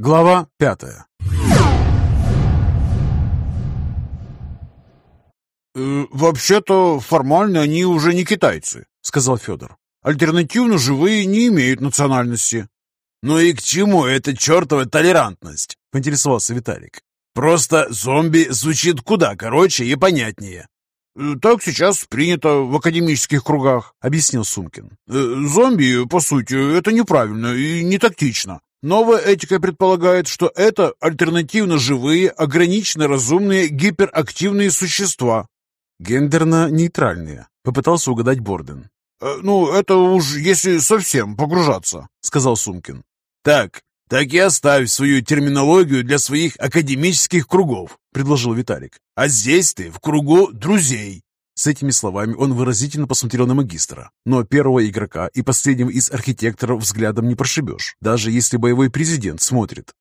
Глава пятая «Э, «Вообще-то формально они уже не китайцы», — сказал Федор. «Альтернативно живые не имеют национальности». «Ну и к чему эта чертова толерантность?» — поинтересовался Виталик. «Просто зомби звучит куда короче и понятнее». «Э, «Так сейчас принято в академических кругах», — объяснил Сумкин. «Э, «Зомби, по сути, это неправильно и не тактично. Новая этика предполагает, что это альтернативно живые, ограниченно разумные, гиперактивные существа. «Гендерно-нейтральные», — попытался угадать Борден. Э, «Ну, это уж если совсем погружаться», — сказал Сумкин. «Так, так и оставь свою терминологию для своих академических кругов», — предложил Виталик. «А здесь ты в кругу друзей». С этими словами он выразительно посмотрел на магистра. Но первого игрока и последнего из архитекторов взглядом не прошибешь, даже если боевой президент смотрит.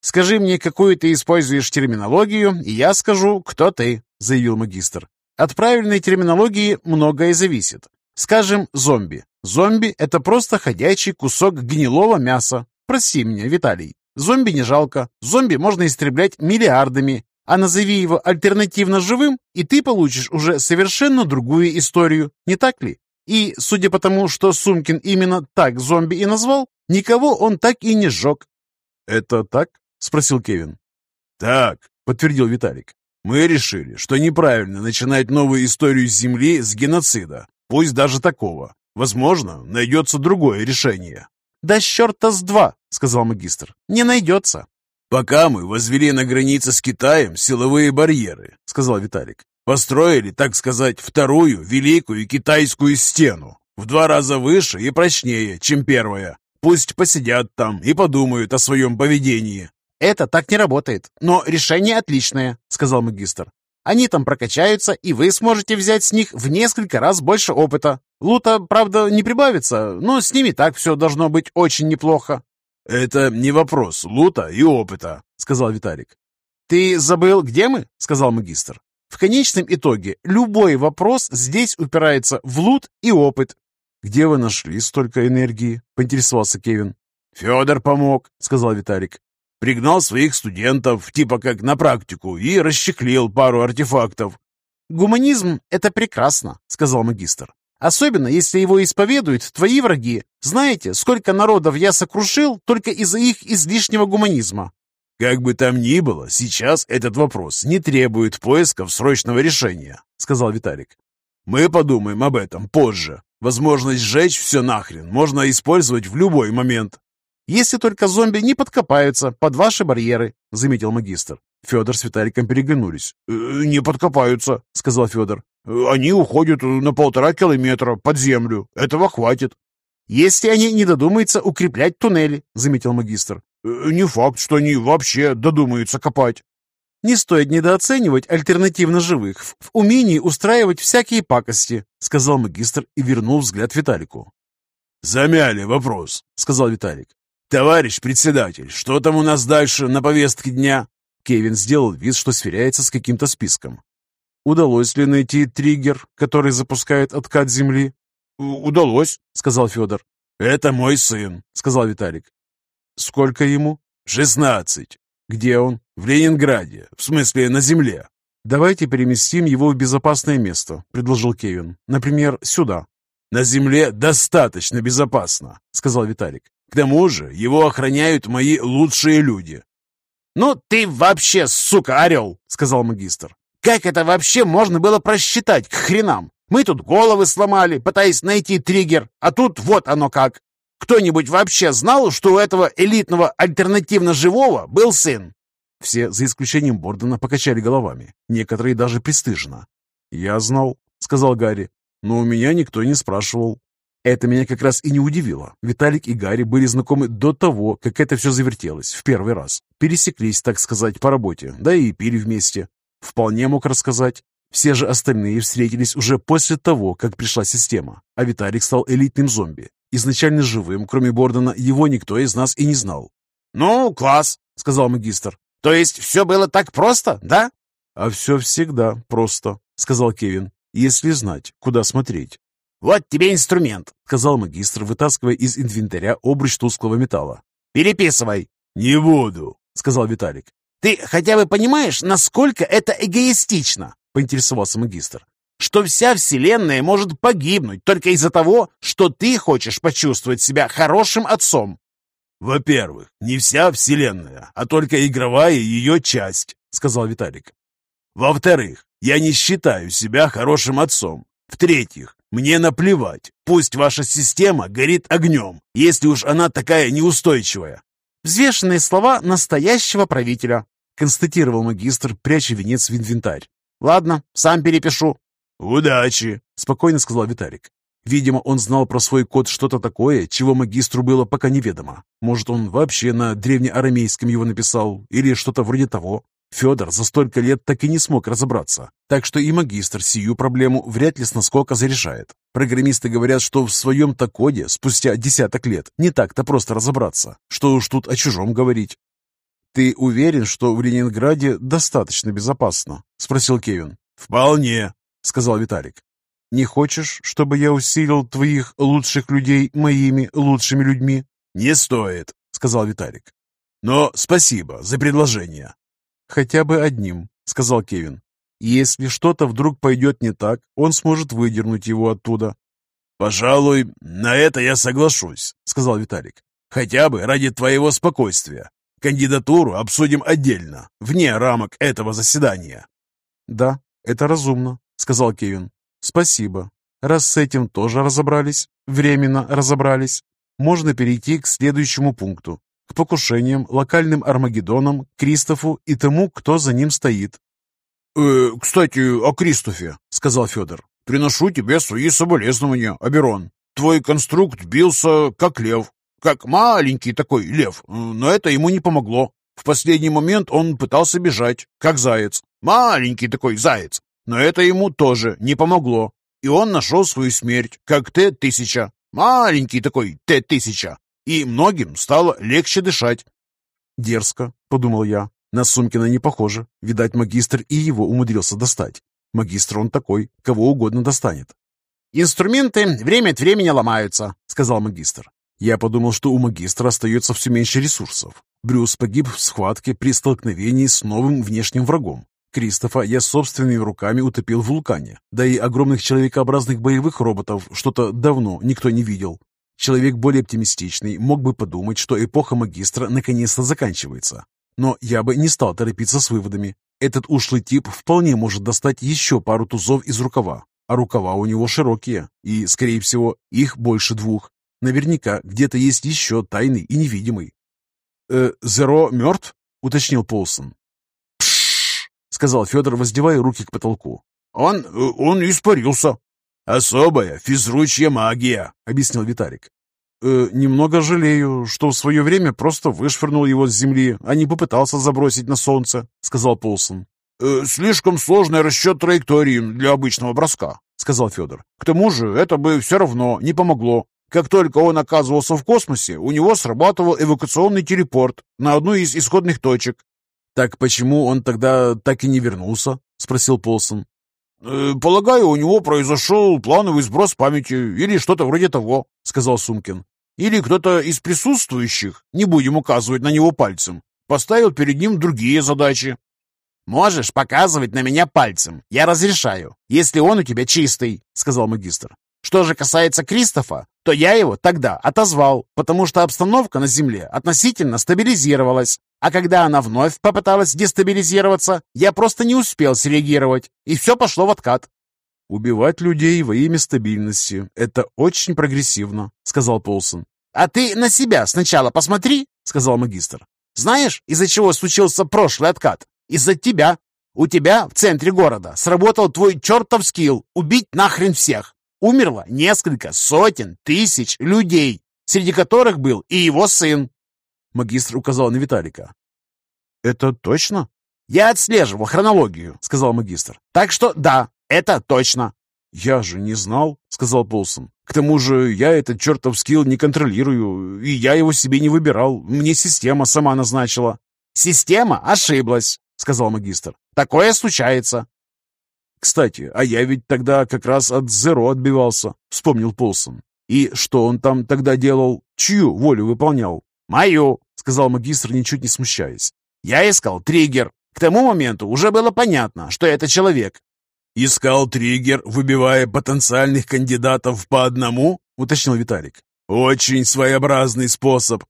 «Скажи мне, какую ты используешь терминологию, и я скажу, кто ты», — заявил магистр. «От правильной терминологии многое зависит. Скажем, зомби. Зомби — это просто ходячий кусок гнилого мяса. Прости меня, Виталий. Зомби не жалко. Зомби можно истреблять миллиардами. А назови его альтернативно живым, и ты получишь уже совершенно другую историю, не так ли? И, судя по тому, что Сумкин именно так зомби и назвал, никого он так и не сжег. «Это так?» — спросил Кевин. «Так», — подтвердил Виталик. «Мы решили, что неправильно начинать новую историю Земли с геноцида, пусть даже такого. Возможно, найдется другое решение». «Да черта с два», — сказал магистр. «Не найдется». «Пока мы возвели на границе с Китаем силовые барьеры», — сказал Виталик. «Построили, так сказать, вторую великую китайскую стену, в два раза выше и прочнее, чем первая. Пусть посидят там и подумают о своем поведении». «Это так не работает, но решение отличное», — сказал магистр. «Они там прокачаются, и вы сможете взять с них в несколько раз больше опыта. Лута, правда, не прибавится, но с ними так все должно быть очень неплохо». «Это не вопрос лута и опыта», — сказал Виталик. «Ты забыл, где мы?» — сказал магистр. «В конечном итоге любой вопрос здесь упирается в лут и опыт». «Где вы нашли столько энергии?» — поинтересовался Кевин. «Федор помог», — сказал Виталик. «Пригнал своих студентов, типа как на практику, и расчехлил пару артефактов». «Гуманизм — это прекрасно», — сказал магистр. Особенно, если его исповедуют твои враги. Знаете, сколько народов я сокрушил только из-за их излишнего гуманизма?» «Как бы там ни было, сейчас этот вопрос не требует поисков срочного решения», — сказал Виталик. «Мы подумаем об этом позже. Возможность сжечь все нахрен можно использовать в любой момент». «Если только зомби не подкопаются под ваши барьеры», — заметил магистр. Федор с Виталиком переглянулись. «Э, «Не подкопаются», — сказал Федор. Они уходят на полтора километра под землю. Этого хватит. Если они не додумаются укреплять туннели, заметил магистр. Э, не факт, что они вообще додумаются копать. Не стоит недооценивать альтернативно живых в умении устраивать всякие пакости, сказал магистр и вернул взгляд Виталику. «Замяли вопрос», — сказал Виталик. «Товарищ председатель, что там у нас дальше на повестке дня?» Кевин сделал вид, что сверяется с каким-то списком. Удалось ли найти триггер, который запускает откат земли? Удалось, сказал Федор. Это мой сын, сказал Виталик. Сколько ему? Шестнадцать. Где он? В Ленинграде, в смысле на земле. Давайте переместим его в безопасное место, предложил Кевин. Например, сюда. На земле достаточно безопасно, сказал Виталик. К тому же его охраняют мои лучшие люди. «Ну ты вообще, сука, орел!» — сказал магистр. Как это вообще можно было просчитать к хренам? Мы тут головы сломали, пытаясь найти триггер, а тут вот оно как. Кто-нибудь вообще знал, что у этого элитного альтернативно живого был сын? Все, за исключением Бордена, покачали головами. Некоторые даже пристыжно. «Я знал», — сказал Гарри, — «но у меня никто не спрашивал». Это меня как раз и не удивило. Виталик и Гарри были знакомы до того, как это все завертелось в первый раз. Пересеклись, так сказать, по работе, да и пили вместе. Вполне мог рассказать. Все же остальные встретились уже после того, как пришла система, а Виталик стал элитным зомби. Изначально живым, кроме Бордена, его никто из нас и не знал. «Ну, класс», — сказал магистр. «То есть все было так просто, да?» «А все всегда просто», — сказал Кевин, «если знать, куда смотреть». «Вот тебе инструмент», — сказал магистр, вытаскивая из инвентаря обруч тусклого металла. «Переписывай». «Не буду», — сказал Виталик. «Ты хотя бы понимаешь, насколько это эгоистично?» — поинтересовался магистр. «Что вся Вселенная может погибнуть только из-за того, что ты хочешь почувствовать себя хорошим отцом». «Во-первых, не вся Вселенная, а только игровая ее часть», — сказал Виталик. «Во-вторых, я не считаю себя хорошим отцом. В-третьих, мне наплевать, пусть ваша система горит огнем, если уж она такая неустойчивая. «Взвешенные слова настоящего правителя», — констатировал магистр, пряча венец в инвентарь. «Ладно, сам перепишу». «Удачи», — спокойно сказал Виталик. Видимо, он знал про свой код что-то такое, чего магистру было пока неведомо. Может, он вообще на древнеарамейском его написал, или что-то вроде того. Федор за столько лет так и не смог разобраться, так что и магистр сию проблему вряд ли с наскока зарешает. Программисты говорят, что в своем-то коде спустя десяток лет не так-то просто разобраться, что уж тут о чужом говорить. «Ты уверен, что в Ленинграде достаточно безопасно?» — спросил Кевин. «Вполне», — сказал Виталик. «Не хочешь, чтобы я усилил твоих лучших людей моими лучшими людьми?» «Не стоит», — сказал Виталик. «Но спасибо за предложение. «Хотя бы одним», — сказал Кевин. «Если что-то вдруг пойдет не так, он сможет выдернуть его оттуда». «Пожалуй, на это я соглашусь», — сказал Виталик. «Хотя бы ради твоего спокойствия. Кандидатуру обсудим отдельно, вне рамок этого заседания». «Да, это разумно», — сказал Кевин. «Спасибо. Раз с этим тоже разобрались, временно разобрались, можно перейти к следующему пункту к покушениям, локальным Армагеддонам, Кристофу и тому, кто за ним стоит. «Э, «Кстати, о Кристофе», — сказал Федор. «Приношу тебе свои соболезнования, Аберон. Твой конструкт бился, как лев. Как маленький такой лев, но это ему не помогло. В последний момент он пытался бежать, как заяц. Маленький такой заяц. Но это ему тоже не помогло. И он нашел свою смерть, как Т-1000. Маленький такой Т-1000 и многим стало легче дышать. «Дерзко», — подумал я. На Сумкина не похоже. Видать, магистр и его умудрился достать. Магистр он такой, кого угодно достанет. «Инструменты время от времени ломаются», — сказал магистр. Я подумал, что у магистра остается все меньше ресурсов. Брюс погиб в схватке при столкновении с новым внешним врагом. Кристофа я собственными руками утопил в вулкане, да и огромных человекообразных боевых роботов что-то давно никто не видел. Человек более оптимистичный мог бы подумать, что эпоха магистра наконец-то заканчивается. Но я бы не стал торопиться с выводами. Этот ушлый тип вполне может достать еще пару тузов из рукава. А рукава у него широкие, и, скорее всего, их больше двух. Наверняка где-то есть еще тайный и невидимый. «Э, Зеро мертв?» — уточнил Полсон. «Пшшш!» — сказал Федор, воздевая руки к потолку. «Он... он испарился!» «Особая физручья магия», — объяснил Виталик. «Э, «Немного жалею, что в свое время просто вышвырнул его с земли, а не попытался забросить на солнце», — сказал Полсон. «Э, «Слишком сложный расчет траектории для обычного броска», — сказал Федор. «К тому же это бы все равно не помогло. Как только он оказывался в космосе, у него срабатывал эвакуационный телепорт на одну из исходных точек». «Так почему он тогда так и не вернулся?» — спросил Полсон. Э, «Полагаю, у него произошел плановый сброс памяти или что-то вроде того», — сказал Сумкин. «Или кто-то из присутствующих, не будем указывать на него пальцем, поставил перед ним другие задачи». «Можешь показывать на меня пальцем, я разрешаю, если он у тебя чистый», — сказал магистр. «Что же касается Кристофа, то я его тогда отозвал, потому что обстановка на Земле относительно стабилизировалась. А когда она вновь попыталась дестабилизироваться, я просто не успел среагировать, и все пошло в откат. «Убивать людей во имя стабильности — это очень прогрессивно», — сказал Полсон. «А ты на себя сначала посмотри», — сказал магистр. «Знаешь, из-за чего случился прошлый откат? Из-за тебя. У тебя в центре города сработал твой чертов скилл убить нахрен всех. Умерло несколько сотен тысяч людей, среди которых был и его сын. Магистр указал на Виталика. «Это точно?» «Я отслеживал хронологию», — сказал магистр. «Так что да, это точно». «Я же не знал», — сказал Полсон. «К тому же я этот чертов скилл не контролирую, и я его себе не выбирал. Мне система сама назначила». «Система ошиблась», — сказал магистр. «Такое случается». «Кстати, а я ведь тогда как раз от Зеро отбивался», — вспомнил Полсон. «И что он там тогда делал? Чью волю выполнял? «Мою», — сказал магистр, ничуть не смущаясь. «Я искал триггер. К тому моменту уже было понятно, что это человек». «Искал триггер, выбивая потенциальных кандидатов по одному?» — уточнил Виталик. «Очень своеобразный способ».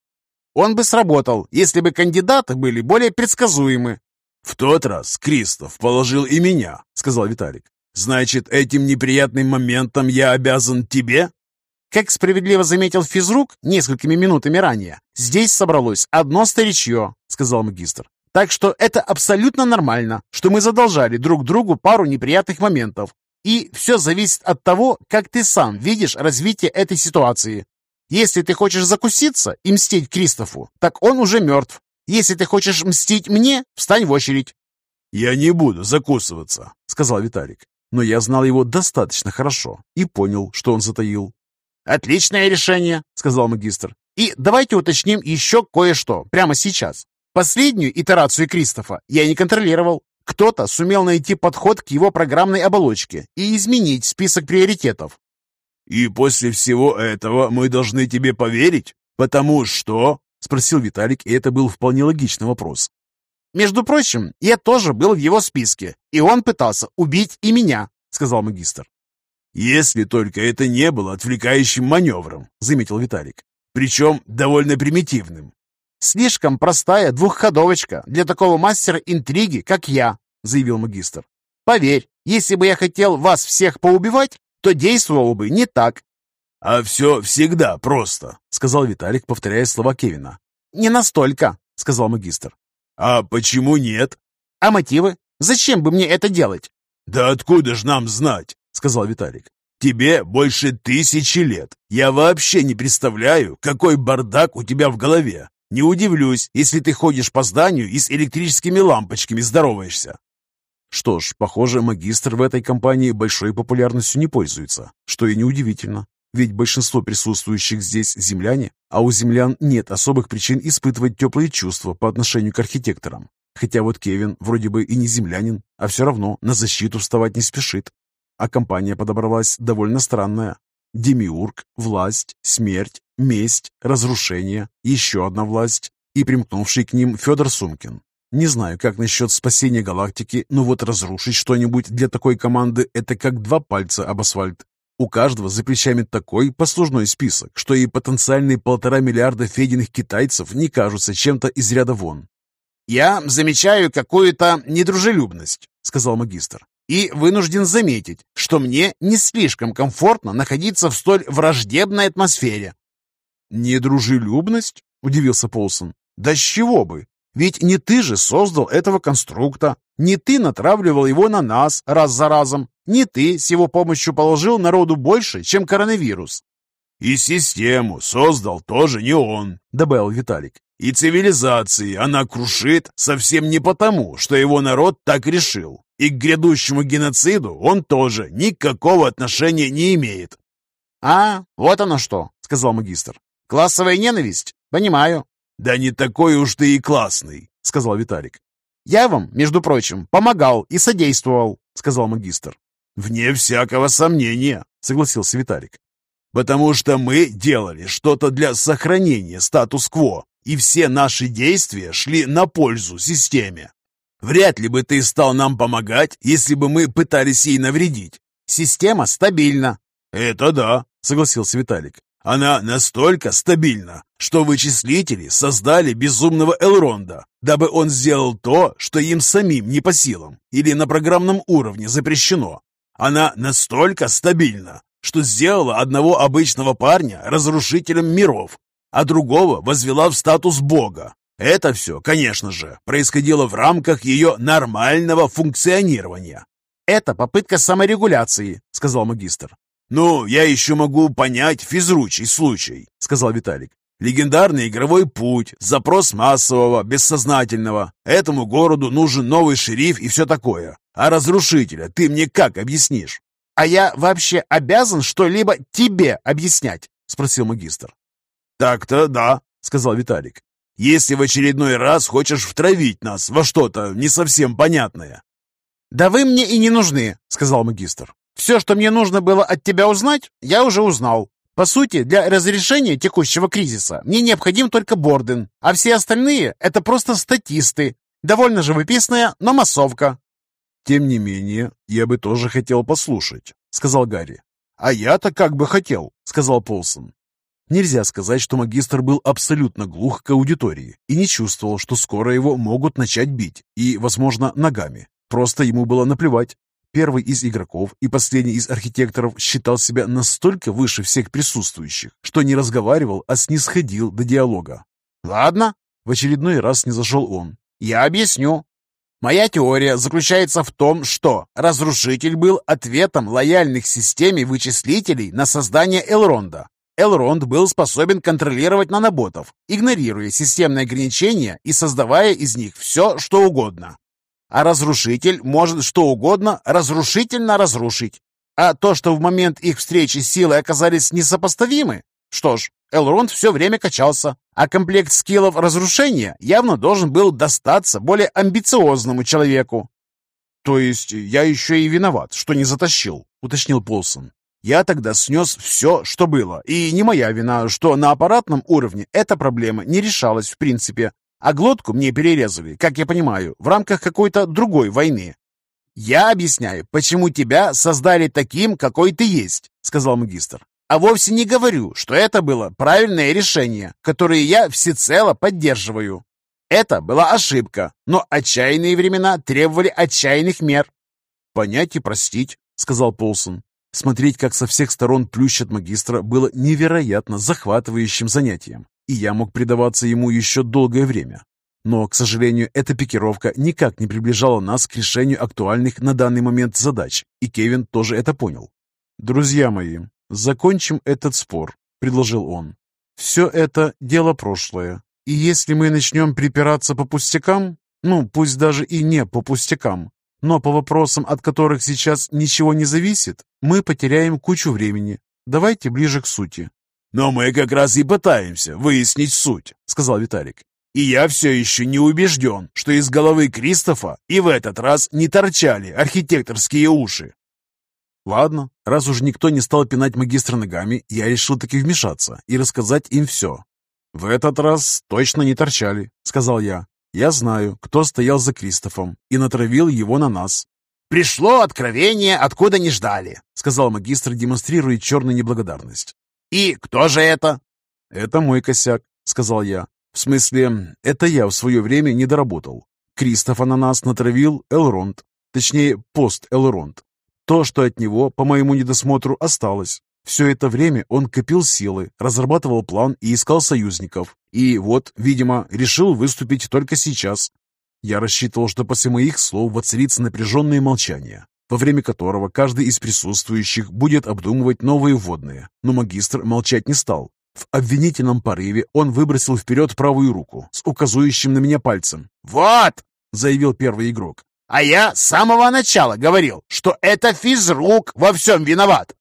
«Он бы сработал, если бы кандидаты были более предсказуемы». «В тот раз Кристоф положил и меня», — сказал Виталик. «Значит, этим неприятным моментом я обязан тебе?» Как справедливо заметил физрук несколькими минутами ранее, здесь собралось одно старичье, сказал магистр. Так что это абсолютно нормально, что мы задолжали друг другу пару неприятных моментов. И все зависит от того, как ты сам видишь развитие этой ситуации. Если ты хочешь закуситься и мстить Кристофу, так он уже мертв. Если ты хочешь мстить мне, встань в очередь. «Я не буду закусываться», — сказал Виталик. Но я знал его достаточно хорошо и понял, что он затаил. «Отличное решение», — сказал магистр. «И давайте уточним еще кое-что прямо сейчас. Последнюю итерацию Кристофа я не контролировал. Кто-то сумел найти подход к его программной оболочке и изменить список приоритетов. «И после всего этого мы должны тебе поверить? Потому что...» — спросил Виталик, и это был вполне логичный вопрос. «Между прочим, я тоже был в его списке, и он пытался убить и меня», — сказал магистр. «Если только это не было отвлекающим маневром», — заметил Виталик. «Причем довольно примитивным». «Слишком простая двухходовочка для такого мастера интриги, как я», — заявил магистр. «Поверь, если бы я хотел вас всех поубивать, то действовал бы не так». «А все всегда просто», — сказал Виталик, повторяя слова Кевина. «Не настолько», — сказал магистр. «А почему нет?» «А мотивы? Зачем бы мне это делать?» «Да откуда ж нам знать?» — сказал Виталик. «Тебе больше тысячи лет. Я вообще не представляю, какой бардак у тебя в голове. Не удивлюсь, если ты ходишь по зданию и с электрическими лампочками здороваешься». Что ж, похоже, магистр в этой компании большой популярностью не пользуется, что и неудивительно. Ведь большинство присутствующих здесь земляне, а у землян нет особых причин испытывать теплые чувства по отношению к архитекторам. Хотя вот Кевин вроде бы и не землянин, а все равно на защиту вставать не спешит. А компания подобралась довольно странная. Демиург, власть, смерть, месть, разрушение, еще одна власть и примкнувший к ним Федор Сумкин. Не знаю, как насчет спасения галактики, но вот разрушить что-нибудь для такой команды – это как два пальца об асфальт. У каждого за плечами такой послужной список, что и потенциальные полтора миллиарда фединых китайцев не кажутся чем-то из ряда вон. «Я замечаю какую-то недружелюбность», — сказал магистр и вынужден заметить, что мне не слишком комфортно находиться в столь враждебной атмосфере». «Недружелюбность?» – удивился Полсон. «Да с чего бы? Ведь не ты же создал этого конструкта, не ты натравливал его на нас раз за разом, не ты с его помощью положил народу больше, чем коронавирус». «И систему создал тоже не он», — добавил Виталик. «И цивилизации она крушит совсем не потому, что его народ так решил. И к грядущему геноциду он тоже никакого отношения не имеет. «А, вот оно что», — сказал магистр. «Классовая ненависть? Понимаю». «Да не такой уж ты и классный», — сказал Виталик. «Я вам, между прочим, помогал и содействовал», — сказал магистр. «Вне всякого сомнения», — согласился Виталик. «Потому что мы делали что-то для сохранения статус-кво, и все наши действия шли на пользу системе. Вряд ли бы ты стал нам помогать, если бы мы пытались ей навредить. Система стабильна. Это да, согласился Виталик. Она настолько стабильна, что вычислители создали безумного Элронда, дабы он сделал то, что им самим не по силам или на программном уровне запрещено. Она настолько стабильна, что сделала одного обычного парня разрушителем миров, а другого возвела в статус бога. Это все, конечно же, происходило в рамках ее нормального функционирования. «Это попытка саморегуляции», — сказал магистр. «Ну, я еще могу понять физручий случай», — сказал Виталик. «Легендарный игровой путь, запрос массового, бессознательного. Этому городу нужен новый шериф и все такое. А разрушителя ты мне как объяснишь?» «А я вообще обязан что-либо тебе объяснять?» — спросил магистр. «Так-то да», — сказал Виталик если в очередной раз хочешь втравить нас во что-то не совсем понятное». «Да вы мне и не нужны», — сказал магистр. «Все, что мне нужно было от тебя узнать, я уже узнал. По сути, для разрешения текущего кризиса мне необходим только Борден, а все остальные — это просто статисты. Довольно живописная, но массовка». «Тем не менее, я бы тоже хотел послушать», — сказал Гарри. «А я-то как бы хотел», — сказал Полсон. Нельзя сказать, что магистр был абсолютно глух к аудитории и не чувствовал, что скоро его могут начать бить, и, возможно, ногами. Просто ему было наплевать. Первый из игроков и последний из архитекторов считал себя настолько выше всех присутствующих, что не разговаривал, а снисходил до диалога. «Ладно», — в очередной раз не зашел он. «Я объясню. Моя теория заключается в том, что разрушитель был ответом лояльных системе вычислителей на создание Элронда. Элронд был способен контролировать наноботов, игнорируя системные ограничения и создавая из них все, что угодно. А разрушитель может что угодно разрушительно разрушить. А то, что в момент их встречи силы оказались несопоставимы, что ж, Элронд все время качался, а комплект скиллов разрушения явно должен был достаться более амбициозному человеку. «То есть я еще и виноват, что не затащил», — уточнил Полсон. «Я тогда снес все, что было, и не моя вина, что на аппаратном уровне эта проблема не решалась в принципе, а глотку мне перерезали, как я понимаю, в рамках какой-то другой войны. «Я объясняю, почему тебя создали таким, какой ты есть», — сказал магистр. «А вовсе не говорю, что это было правильное решение, которое я всецело поддерживаю. Это была ошибка, но отчаянные времена требовали отчаянных мер». «Понять и простить», — сказал Полсон. Смотреть, как со всех сторон плющат магистра, было невероятно захватывающим занятием и я мог предаваться ему еще долгое время. Но, к сожалению, эта пикировка никак не приближала нас к решению актуальных на данный момент задач, и Кевин тоже это понял. «Друзья мои, закончим этот спор», — предложил он. «Все это дело прошлое, и если мы начнем припираться по пустякам, ну, пусть даже и не по пустякам, но по вопросам, от которых сейчас ничего не зависит, мы потеряем кучу времени. Давайте ближе к сути. «Но мы как раз и пытаемся выяснить суть», — сказал Виталик. «И я все еще не убежден, что из головы Кристофа и в этот раз не торчали архитекторские уши». Ладно, раз уж никто не стал пинать магистра ногами, я решил таки вмешаться и рассказать им все. «В этот раз точно не торчали», — сказал я. «Я знаю, кто стоял за Кристофом и натравил его на нас». «Пришло откровение, откуда не ждали», — сказал магистр, демонстрируя черную неблагодарность. «И кто же это?» «Это мой косяк», — сказал я. «В смысле, это я в свое время не доработал. Кристофа на нас натравил Элронд, точнее, пост Элронд. То, что от него, по моему недосмотру, осталось. Все это время он копил силы, разрабатывал план и искал союзников. И вот, видимо, решил выступить только сейчас. Я рассчитывал, что после моих слов воцарится напряженное молчание во время которого каждый из присутствующих будет обдумывать новые вводные. Но магистр молчать не стал. В обвинительном порыве он выбросил вперед правую руку с указующим на меня пальцем. «Вот!» — заявил первый игрок. «А я с самого начала говорил, что это физрук во всем виноват.